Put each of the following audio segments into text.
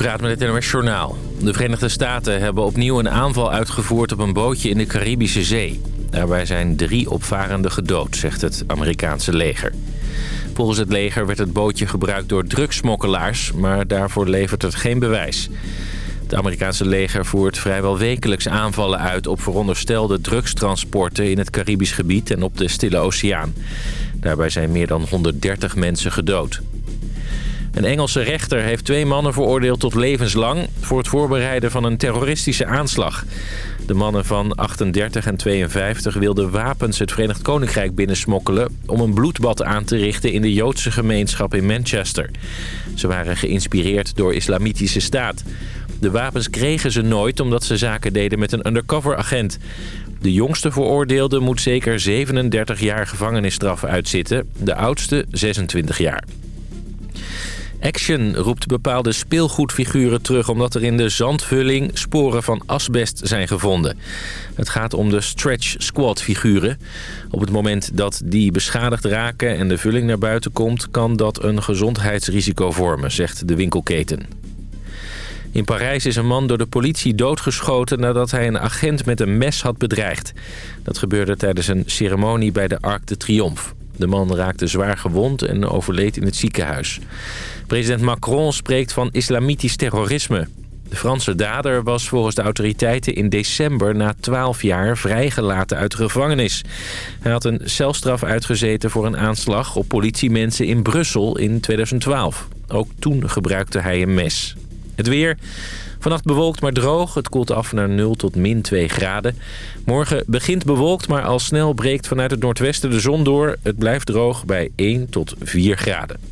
Raad met het NOS Journaal. De Verenigde Staten hebben opnieuw een aanval uitgevoerd op een bootje in de Caribische Zee. Daarbij zijn drie opvarenden gedood, zegt het Amerikaanse leger. Volgens het leger werd het bootje gebruikt door drugsmokkelaars... maar daarvoor levert het geen bewijs. Het Amerikaanse leger voert vrijwel wekelijks aanvallen uit... op veronderstelde drugstransporten in het Caribisch gebied en op de Stille Oceaan. Daarbij zijn meer dan 130 mensen gedood. Een Engelse rechter heeft twee mannen veroordeeld tot levenslang... voor het voorbereiden van een terroristische aanslag. De mannen van 38 en 52 wilden wapens het Verenigd Koninkrijk binnensmokkelen... om een bloedbad aan te richten in de Joodse gemeenschap in Manchester. Ze waren geïnspireerd door islamitische staat. De wapens kregen ze nooit omdat ze zaken deden met een undercover agent. De jongste veroordeelde moet zeker 37 jaar gevangenisstraf uitzitten. De oudste 26 jaar. Action roept bepaalde speelgoedfiguren terug... omdat er in de zandvulling sporen van asbest zijn gevonden. Het gaat om de Stretch Squad figuren. Op het moment dat die beschadigd raken en de vulling naar buiten komt... kan dat een gezondheidsrisico vormen, zegt de winkelketen. In Parijs is een man door de politie doodgeschoten nadat hij een agent met een mes had bedreigd. Dat gebeurde tijdens een ceremonie bij de Arc de Triomphe. De man raakte zwaar gewond en overleed in het ziekenhuis. President Macron spreekt van islamitisch terrorisme. De Franse dader was volgens de autoriteiten in december na 12 jaar vrijgelaten uit de gevangenis. Hij had een celstraf uitgezeten voor een aanslag op politiemensen in Brussel in 2012. Ook toen gebruikte hij een mes. Het weer. Vannacht bewolkt maar droog. Het koelt af naar 0 tot min 2 graden. Morgen begint bewolkt, maar al snel breekt vanuit het noordwesten de zon door. Het blijft droog bij 1 tot 4 graden.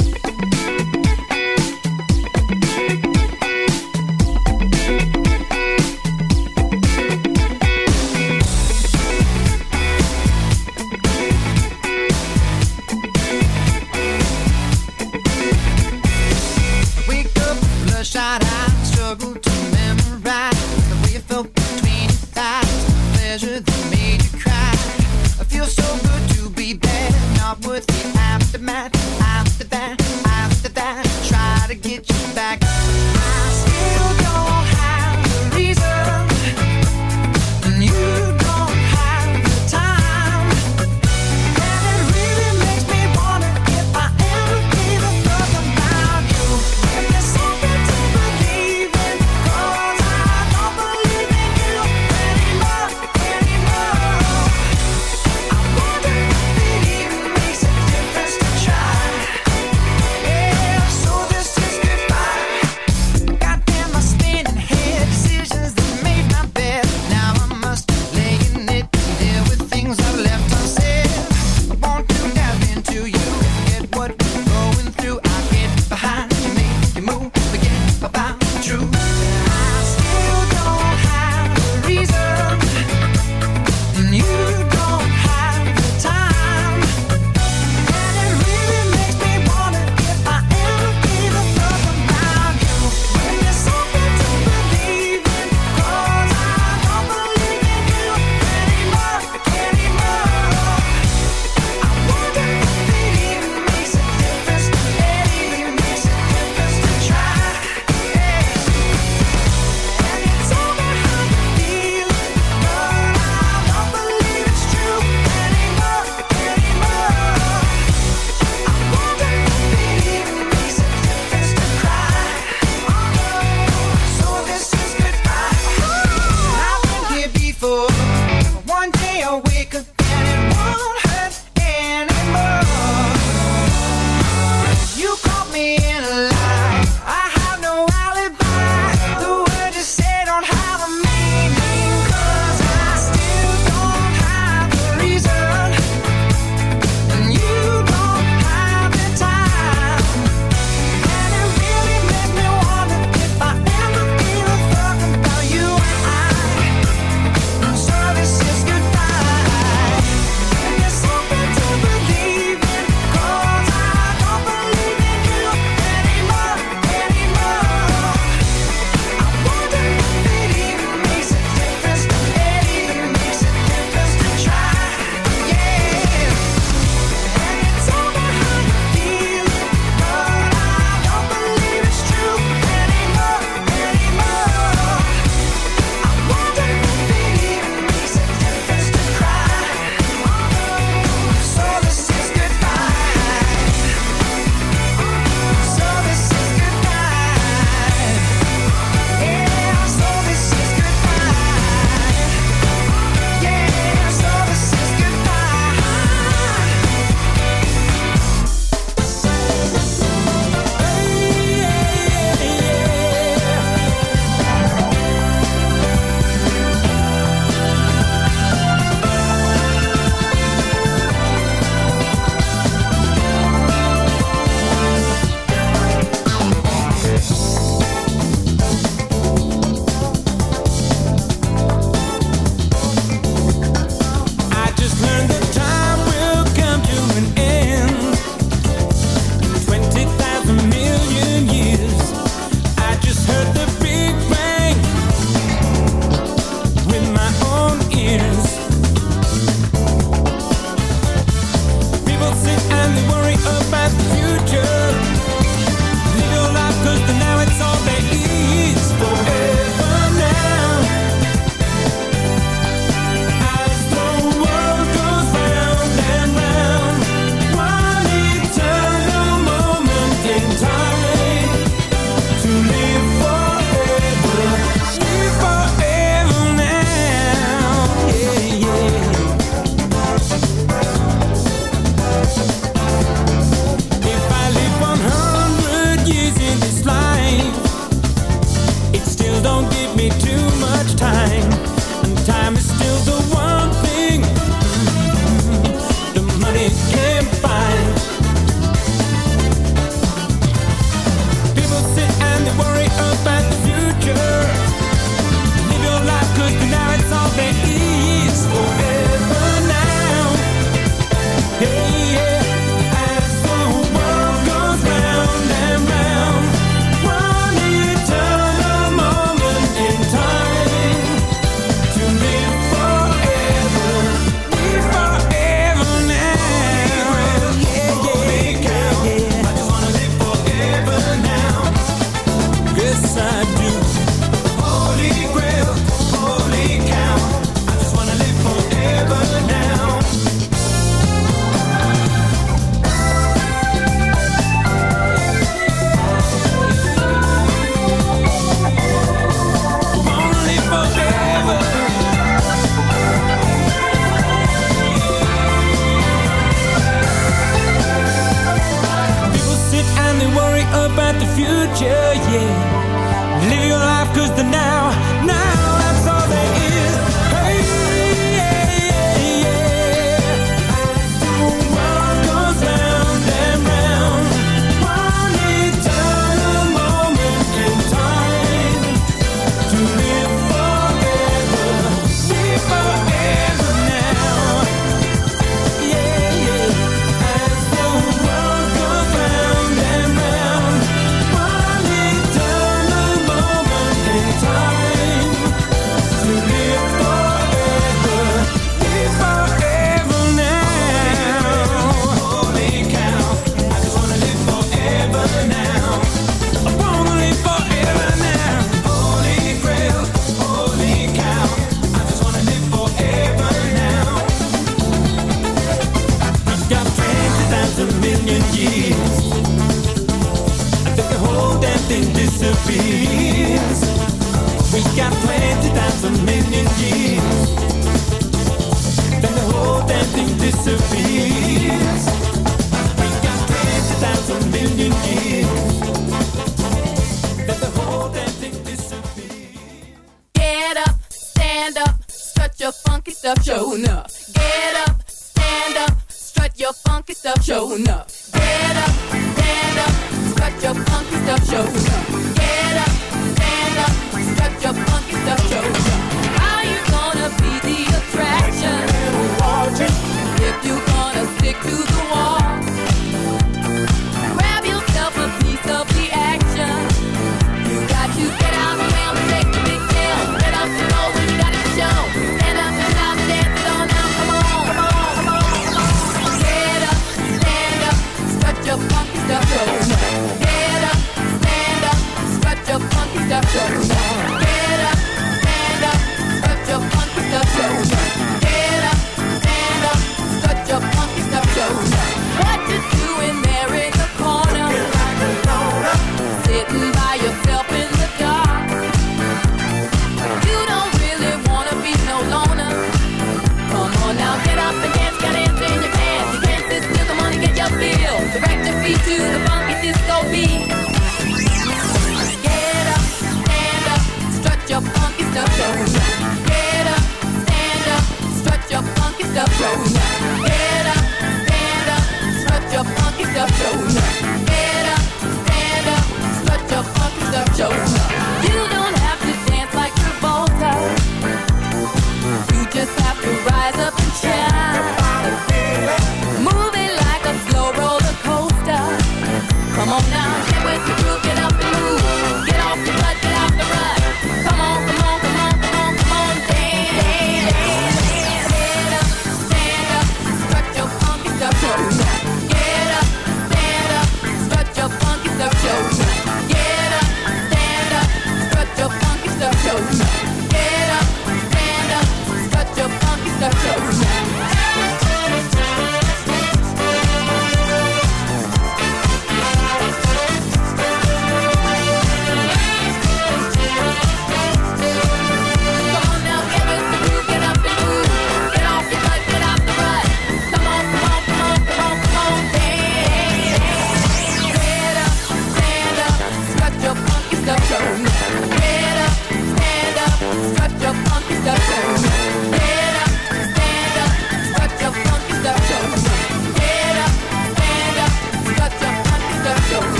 be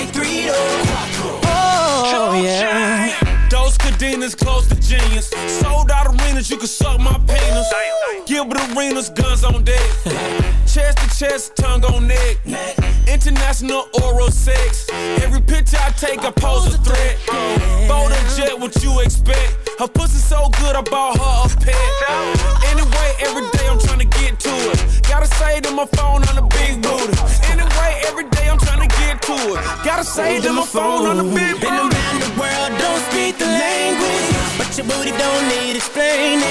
K3 Oh, yeah. Those cadenas close to genius. Sold out arenas, you can suck my penis. Gilbert arenas, guns on deck. chest to chest, tongue on neck. International oral sex. Every picture I take, I pose a threat. Bold jet, what you expect? Her pussy so good, I bought her a pet. Anyway, every day I'm trying to get to it. Gotta say to my phone on the big booty. Anyway, every day I'm trying to get to it. Gotta say to my phone on the big Been around the world, don't speak the language. But your booty don't need explaining.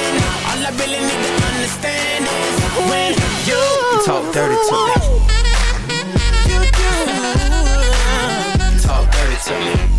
All I really need to understand is when you, you talk dirty to me. You do. Talk dirty to me.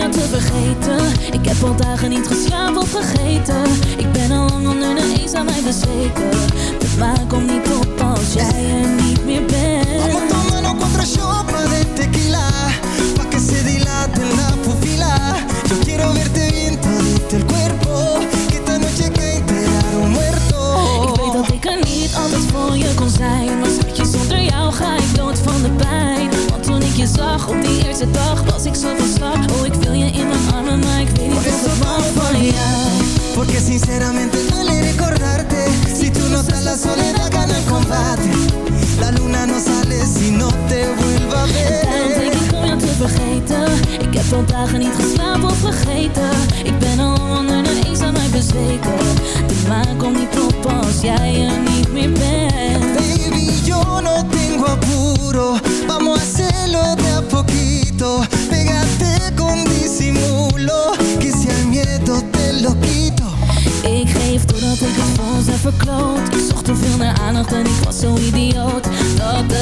jou te vergeten. Ik heb al dagen niet geslapen of vergeten Ik ben al lang onder de eens aan mij bezweken. De maan komt niet op als jij er niet meer bent. Vamos tomando shots más de tequila. Pa' que se dilate la pupila Yo quiero verte bien todito el cuerpo. Que esta noche que enterar un muerto. Ik weet dat ik er niet altijd voor je kon zijn. Maar schatje, zonder jou ga ik dood van de pijn je zag op die eerste dag Was ik zo van slag Oh, ik wil je in mijn armen Maar ik weet niet eso ik van jou. Porque sinceramente duele recordarte. Si tú no estás la soledad gana el combate. La luna no sale si no te vuelva a Daarom denk ver ik om jou te vergeten. Ik heb al dagen niet geslapen of vergeten. Ik ben al onder de eens aan mij bezweken. De maan komt niet op als jij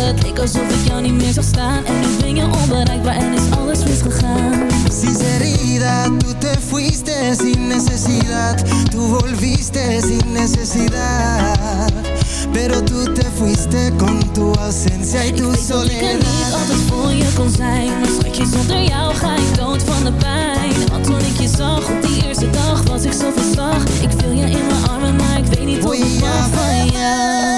het leek alsof ik jou niet meer zag staan. En nu ben je onbereikbaar en is alles misgegaan. Sinceridad, tú te fuiste sin necesidad. Tú volviste sin necesidad. Pero tú te fuiste con tu ausencia y Ik tu weet dat ik er niet soledad. altijd voor je kon zijn. Maar schatje, zonder jou ga ik dood van de pijn. Want toen ik je zag op die eerste dag was ik zo van slag. Ik viel je in mijn armen, maar ik weet niet wat ik mag van jou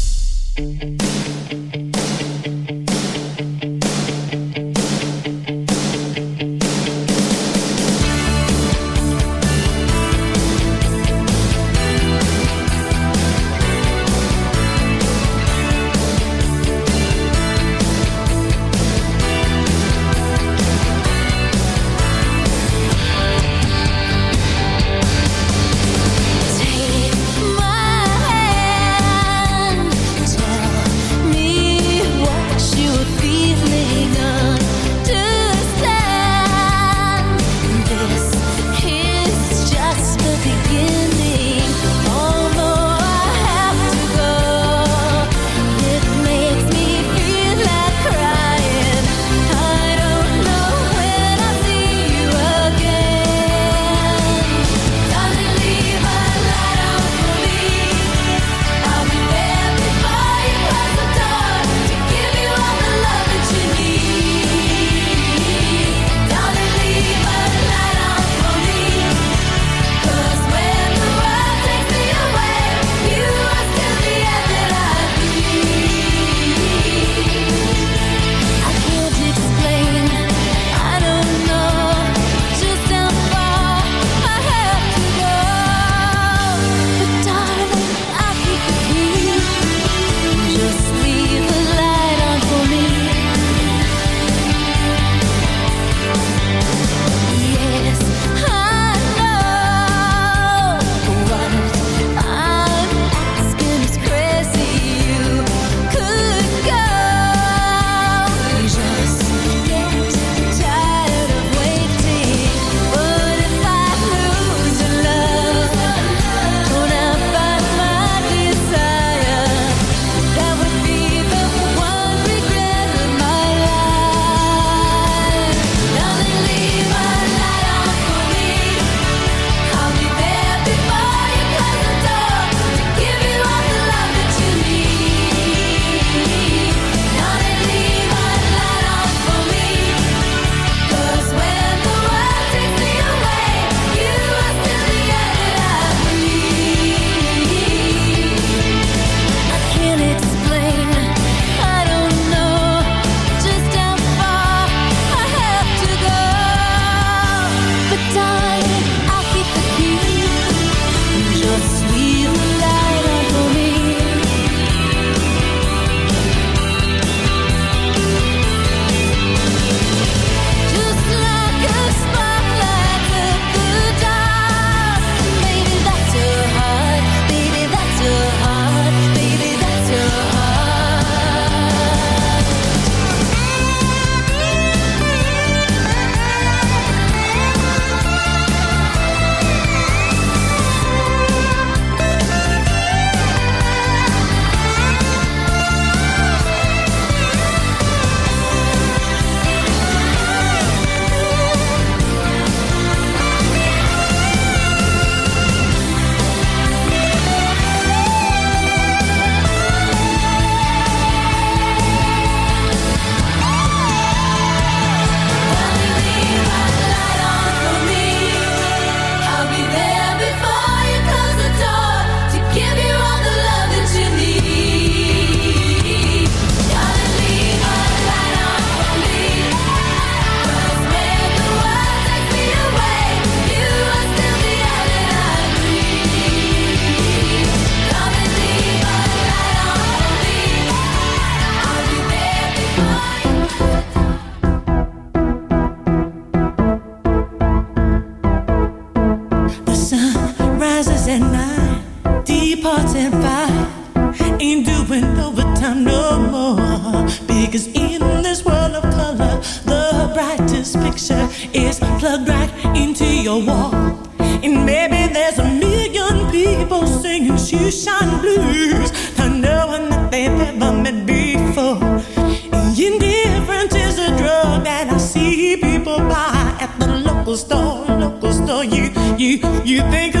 You think